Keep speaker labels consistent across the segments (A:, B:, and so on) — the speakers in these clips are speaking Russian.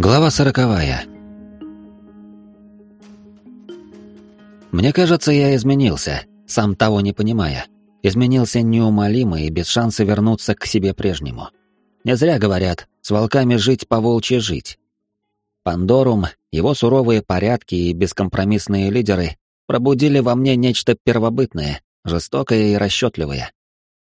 A: Глава сороковая. Мне кажется, я изменился, сам того не понимая. Изменился неумолимо и без шанса вернуться к себе прежнему. Не зря говорят, с волками жить по волчьи жить. Пандорум, его суровые порядки и бескомпромиссные лидеры пробудили во мне нечто первобытное, жестокое и расчетливое.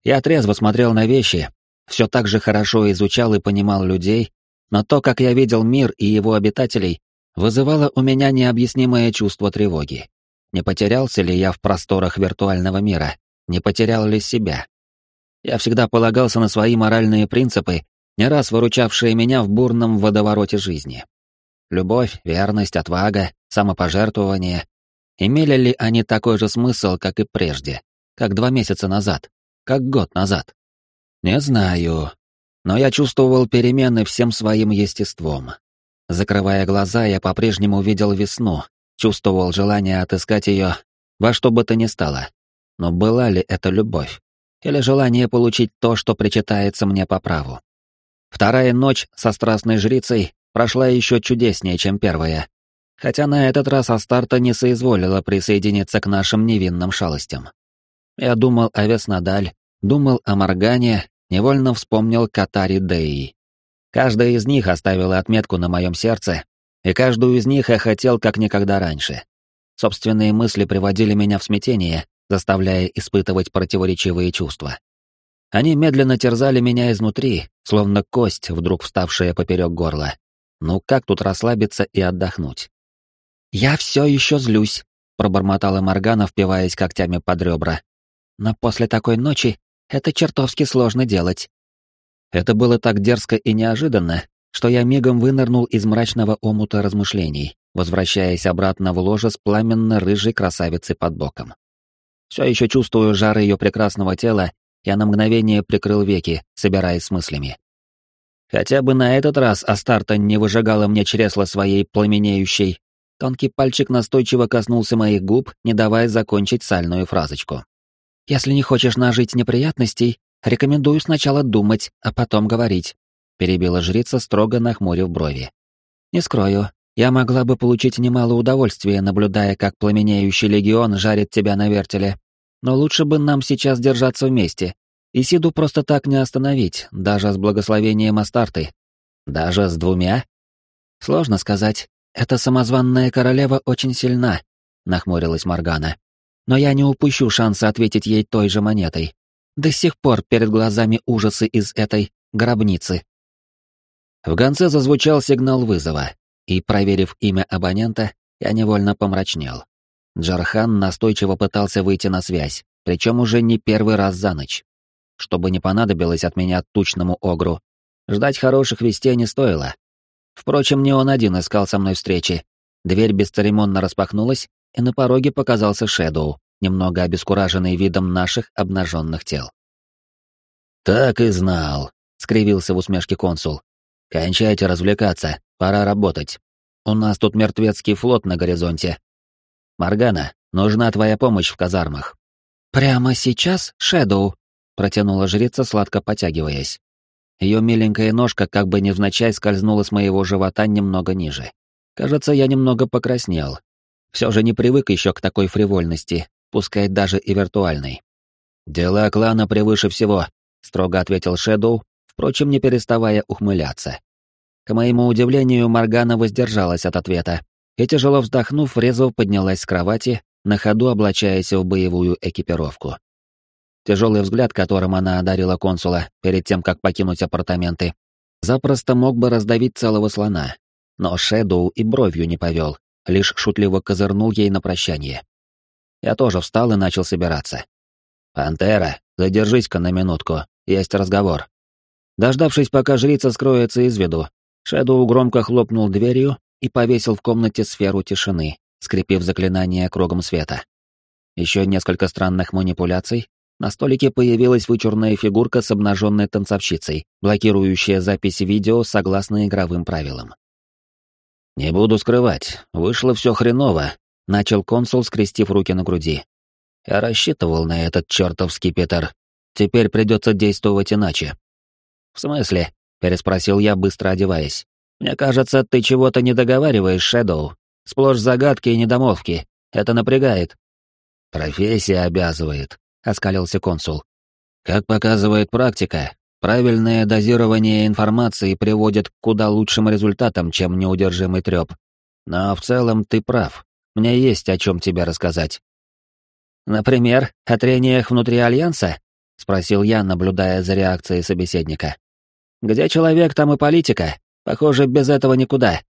A: Я трезво смотрел на вещи, все так же хорошо изучал и понимал людей, но то, как я видел мир и его обитателей, вызывало у меня необъяснимое чувство тревоги. Не потерялся ли я в просторах виртуального мира? Не потерял ли себя? Я всегда полагался на свои моральные принципы, не раз выручавшие меня в бурном водовороте жизни. Любовь, верность, отвага, самопожертвование. Имели ли они такой же смысл, как и прежде, как два месяца назад, как год назад? Не знаю, но я чувствовал перемены всем своим естеством. Закрывая глаза, я по-прежнему видел весну, чувствовал желание отыскать ее во что бы то ни стало. Но была ли это любовь? Или желание получить то, что причитается мне по праву? Вторая ночь со страстной жрицей прошла еще чудеснее, чем первая. Хотя на этот раз Астарта не соизволила присоединиться к нашим невинным шалостям. Я думал о Веснадаль, думал о Моргане невольно вспомнил Катари Деи. Каждая из них оставила отметку на моем сердце, и каждую из них я хотел как никогда раньше. Собственные мысли приводили меня в смятение, заставляя испытывать противоречивые чувства. Они медленно терзали меня изнутри, словно кость, вдруг вставшая поперек горла. Ну как тут расслабиться и отдохнуть? «Я все еще злюсь», — пробормотала Моргана, впиваясь когтями под ребра. «Но после такой ночи это чертовски сложно делать. Это было так дерзко и неожиданно, что я мигом вынырнул из мрачного омута размышлений, возвращаясь обратно в ложе с пламенно-рыжей красавицей под боком. Все еще чувствуя жар ее прекрасного тела, я на мгновение прикрыл веки, собираясь с мыслями. Хотя бы на этот раз Астарта не выжигала мне чресло своей пламенеющей. Тонкий пальчик настойчиво коснулся моих губ, не давая закончить сальную фразочку. Если не хочешь нажить неприятностей, рекомендую сначала думать, а потом говорить», — перебила жрица, строго нахмурив брови. «Не скрою, я могла бы получить немало удовольствия, наблюдая, как пламенеющий легион жарит тебя на вертеле. Но лучше бы нам сейчас держаться вместе. И Сиду просто так не остановить, даже с благословением Астарты. Даже с двумя? Сложно сказать. Эта самозванная королева очень сильна, нахмурилась Моргана но я не упущу шанса ответить ей той же монетой. До сих пор перед глазами ужасы из этой гробницы. В конце зазвучал сигнал вызова, и, проверив имя абонента, я невольно помрачнел. Джархан настойчиво пытался выйти на связь, причем уже не первый раз за ночь. Чтобы не понадобилось от меня тучному огру, ждать хороших вестей не стоило. Впрочем, не он один искал со мной встречи. Дверь бесцеремонно распахнулась, и на пороге показался Шэдоу, немного обескураженный видом наших обнаженных тел. «Так и знал», — скривился в усмешке консул. «Кончайте развлекаться, пора работать. У нас тут мертвецкий флот на горизонте. Маргана, нужна твоя помощь в казармах».
B: «Прямо сейчас, Шэдоу?» — протянула жрица, сладко потягиваясь.
A: Ее миленькая ножка как бы невзначай скользнула с моего живота немного ниже. Кажется, я немного покраснел, все же не привык еще к такой фривольности, пускай даже и виртуальной. «Дела клана превыше всего», — строго ответил Шэдоу, впрочем, не переставая ухмыляться. К моему удивлению, Моргана воздержалась от ответа и, тяжело вздохнув, резво поднялась с кровати, на ходу облачаясь в боевую экипировку. Тяжелый взгляд, которым она одарила консула перед тем, как покинуть апартаменты, запросто мог бы раздавить целого слона, но Шэдоу и бровью не повел, лишь шутливо козырнул ей на прощание. Я тоже встал и начал собираться. «Пантера, задержись-ка на минутку, есть разговор». Дождавшись, пока жрица скроется из виду, Шэдоу громко хлопнул дверью и повесил в комнате сферу тишины, скрепив заклинание кругом света. Еще несколько странных манипуляций, на столике появилась вычурная фигурка с обнаженной танцовщицей, блокирующая запись видео согласно игровым правилам. «Не буду скрывать, вышло все хреново», — начал консул, скрестив руки на груди. «Я рассчитывал на этот чертов скипетр. Теперь придется действовать иначе». «В смысле?» — переспросил я, быстро одеваясь. Мне кажется, ты чего-то не договариваешь, Шэдоу. Сплошь загадки и недомолвки. Это напрягает. Профессия обязывает, оскалился консул. Как показывает практика, правильное дозирование информации приводит к куда лучшим результатам, чем неудержимый трёп. Но в целом ты прав. Мне есть о чем тебе рассказать. Например, о трениях внутри Альянса? спросил я, наблюдая за реакцией собеседника. Где человек, там и политика. Похоже, без этого никуда.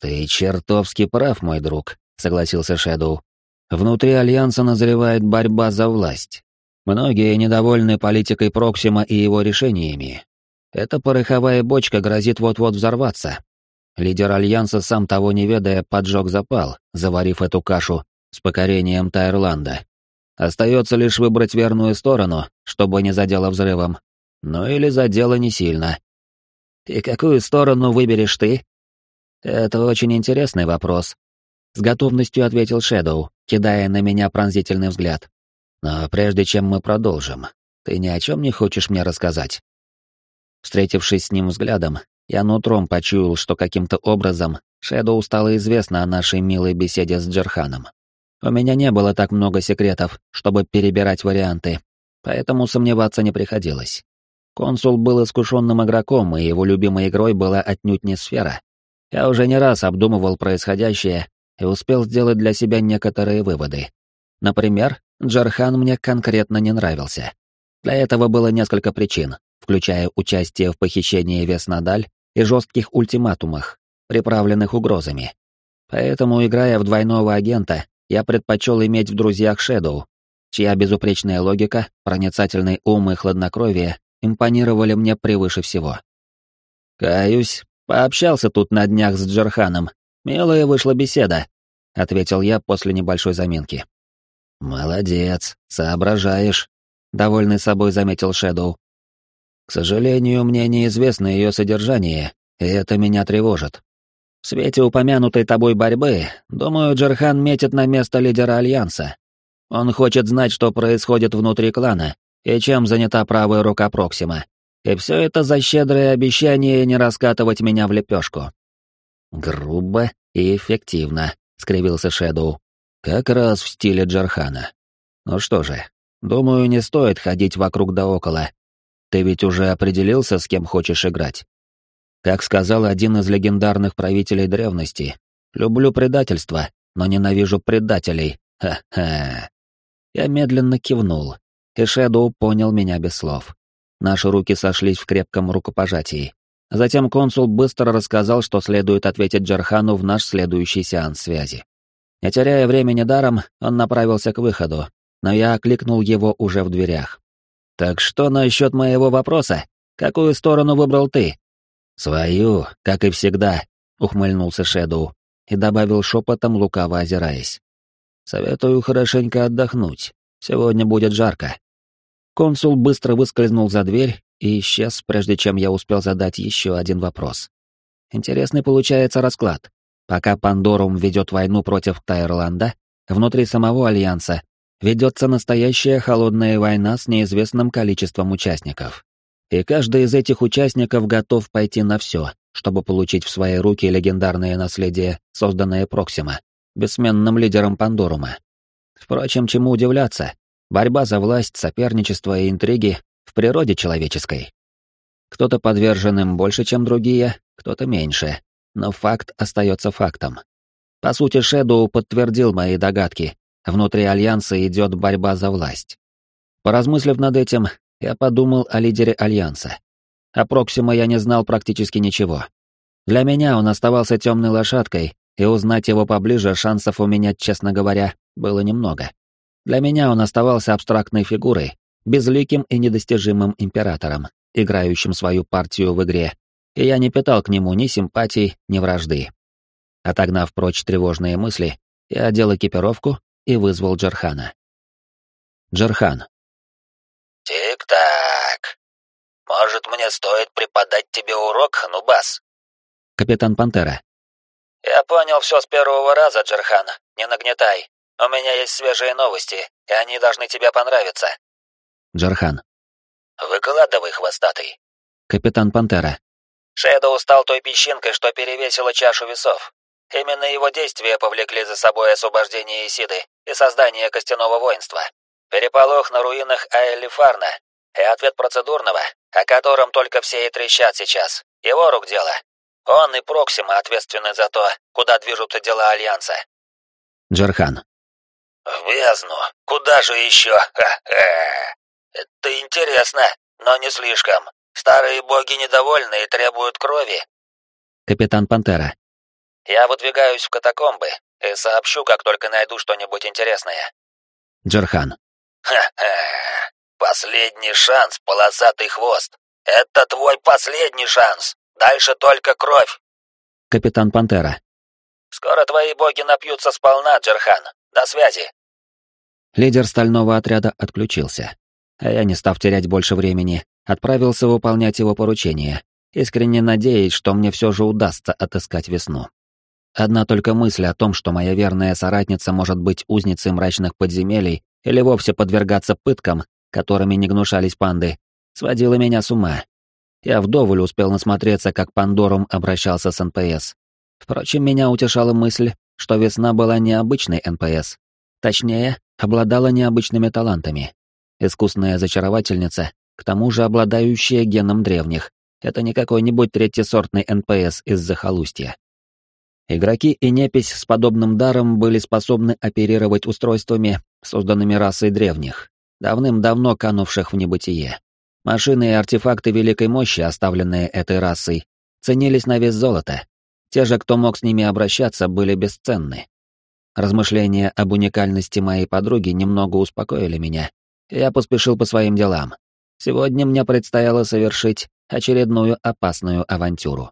A: Ты чертовски прав, мой друг, согласился Шэдоу. Внутри Альянса назревает борьба за власть. Многие недовольны политикой Проксима и его решениями. Эта пороховая бочка грозит вот-вот взорваться. Лидер Альянса, сам того не ведая, поджег запал, заварив эту кашу с покорением Тайрланда. Остается лишь выбрать верную сторону, чтобы не задело взрывом. Ну или задело не сильно. И какую сторону выберешь ты? Это очень интересный вопрос. С готовностью ответил Шэдоу, кидая на меня пронзительный взгляд. Но прежде чем мы продолжим, ты ни о чем не хочешь мне рассказать? Встретившись с ним взглядом, я нутром почуял, что каким-то образом Шэдоу стало известно о нашей милой беседе с Джерханом. У меня не было так много секретов, чтобы перебирать варианты, поэтому сомневаться не приходилось. Консул был искушенным игроком, и его любимой игрой была отнюдь не сфера. Я уже не раз обдумывал происходящее и успел сделать для себя некоторые выводы. Например, Джархан мне конкретно не нравился. Для этого было несколько причин, включая участие в похищении Веснадаль и жестких ультиматумах, приправленных угрозами. Поэтому, играя в двойного агента, я предпочел иметь в друзьях Шэдоу, чья безупречная логика, проницательный ум и хладнокровие импонировали мне превыше всего. «Каюсь, пообщался тут на днях с Джерханом. Милая вышла беседа», — ответил я после небольшой заминки. «Молодец, соображаешь», — довольный собой заметил Шэдоу. «К сожалению, мне неизвестно ее содержание, и это меня тревожит. В свете упомянутой тобой борьбы, думаю, Джерхан метит на место лидера Альянса. Он хочет знать, что происходит внутри клана, и чем занята правая рука Проксима. И все это за щедрое обещание не раскатывать меня в лепешку. Грубо и эффективно, скривился Шэдоу. Как раз в стиле Джархана. Ну что же, думаю, не стоит ходить вокруг да около. Ты ведь уже определился, с кем хочешь играть. Как сказал один из легендарных правителей древности, «Люблю предательство, но ненавижу предателей. Ха-ха». Я медленно кивнул, и Шэдоу понял меня без слов. Наши руки сошлись в крепком рукопожатии. Затем консул быстро рассказал, что следует ответить Джархану в наш следующий сеанс связи. Не теряя времени даром, он направился к выходу, но я окликнул его уже в дверях. «Так что насчет моего вопроса? Какую сторону выбрал ты?» «Свою, как и всегда», — ухмыльнулся Шэдоу и добавил шепотом, лукаво озираясь. «Советую хорошенько отдохнуть. Сегодня будет жарко». Консул быстро выскользнул за дверь и исчез, прежде чем я успел задать еще один вопрос. Интересный получается расклад. Пока Пандорум ведет войну против Тайрланда, внутри самого Альянса ведется настоящая холодная война с неизвестным количеством участников. И каждый из этих участников готов пойти на все, чтобы получить в свои руки легендарное наследие, созданное Проксима, бессменным лидером Пандорума. Впрочем, чему удивляться? Борьба за власть, соперничество и интриги в природе человеческой. Кто-то подвержен им больше, чем другие, кто-то меньше, но факт остается фактом. По сути, Шэдоу подтвердил мои догадки. Внутри Альянса идет борьба за власть. Поразмыслив над этим, я подумал о лидере Альянса. О Проксима я не знал практически ничего. Для меня он оставался темной лошадкой, и узнать его поближе шансов у меня, честно говоря, было немного. Для меня он оставался абстрактной фигурой, безликим и недостижимым императором, играющим свою партию в игре, и я не питал к нему ни симпатий, ни вражды. Отогнав прочь тревожные мысли, я одел экипировку и вызвал Джархана. Джархан.
C: «Тик-так. Может, мне стоит преподать тебе урок, Нубас?»
A: Капитан Пантера.
C: «Я понял все с первого раза, Джерхан. Не нагнетай. У меня есть свежие новости, и они должны тебе понравиться».
A: Джархан.
C: «Выкладывай, хвостатый».
A: Капитан Пантера.
C: Шэдоу стал той песчинкой, что перевесила чашу весов. Именно его действия повлекли за собой освобождение Исиды и создание костяного воинства. Переполох на руинах Аэлифарна и ответ процедурного, о котором только все и трещат сейчас. Его рук дело. Он и Проксима ответственны за то, куда движутся дела Альянса.
A: Джерхан.
C: В бездну. Куда же еще? Ха-ха. Это интересно, но не слишком. Старые боги недовольны и требуют крови.
A: Капитан Пантера.
C: Я выдвигаюсь в катакомбы и сообщу, как только найду что-нибудь интересное.
A: Джерхан.
C: Ха-ха. Последний шанс, полосатый хвост. Это твой последний шанс. Дальше только кровь.
A: Капитан Пантера.
C: Скоро твои боги напьются сполна, Джерхан. До связи.
A: Лидер стального отряда отключился. А я, не став терять больше времени, отправился выполнять его поручение, искренне надеясь, что мне все же удастся отыскать весну. Одна только мысль о том, что моя верная соратница может быть узницей мрачных подземелий или вовсе подвергаться пыткам, которыми не гнушались панды, сводила меня с ума. Я вдоволь успел насмотреться, как Пандорум обращался с НПС. Впрочем, меня утешала мысль, что весна была необычной НПС. Точнее, обладала необычными талантами. Искусная зачаровательница, к тому же обладающая геном древних. Это не какой-нибудь третьесортный НПС из захолустья. Игроки и непись с подобным даром были способны оперировать устройствами, созданными расой древних, давным-давно канувших в небытие. Машины и артефакты великой мощи, оставленные этой расой, ценились на вес золота. Те же, кто мог с ними обращаться, были бесценны. Размышления об уникальности моей подруги немного успокоили меня. Я поспешил по своим делам. Сегодня мне предстояло совершить очередную опасную авантюру.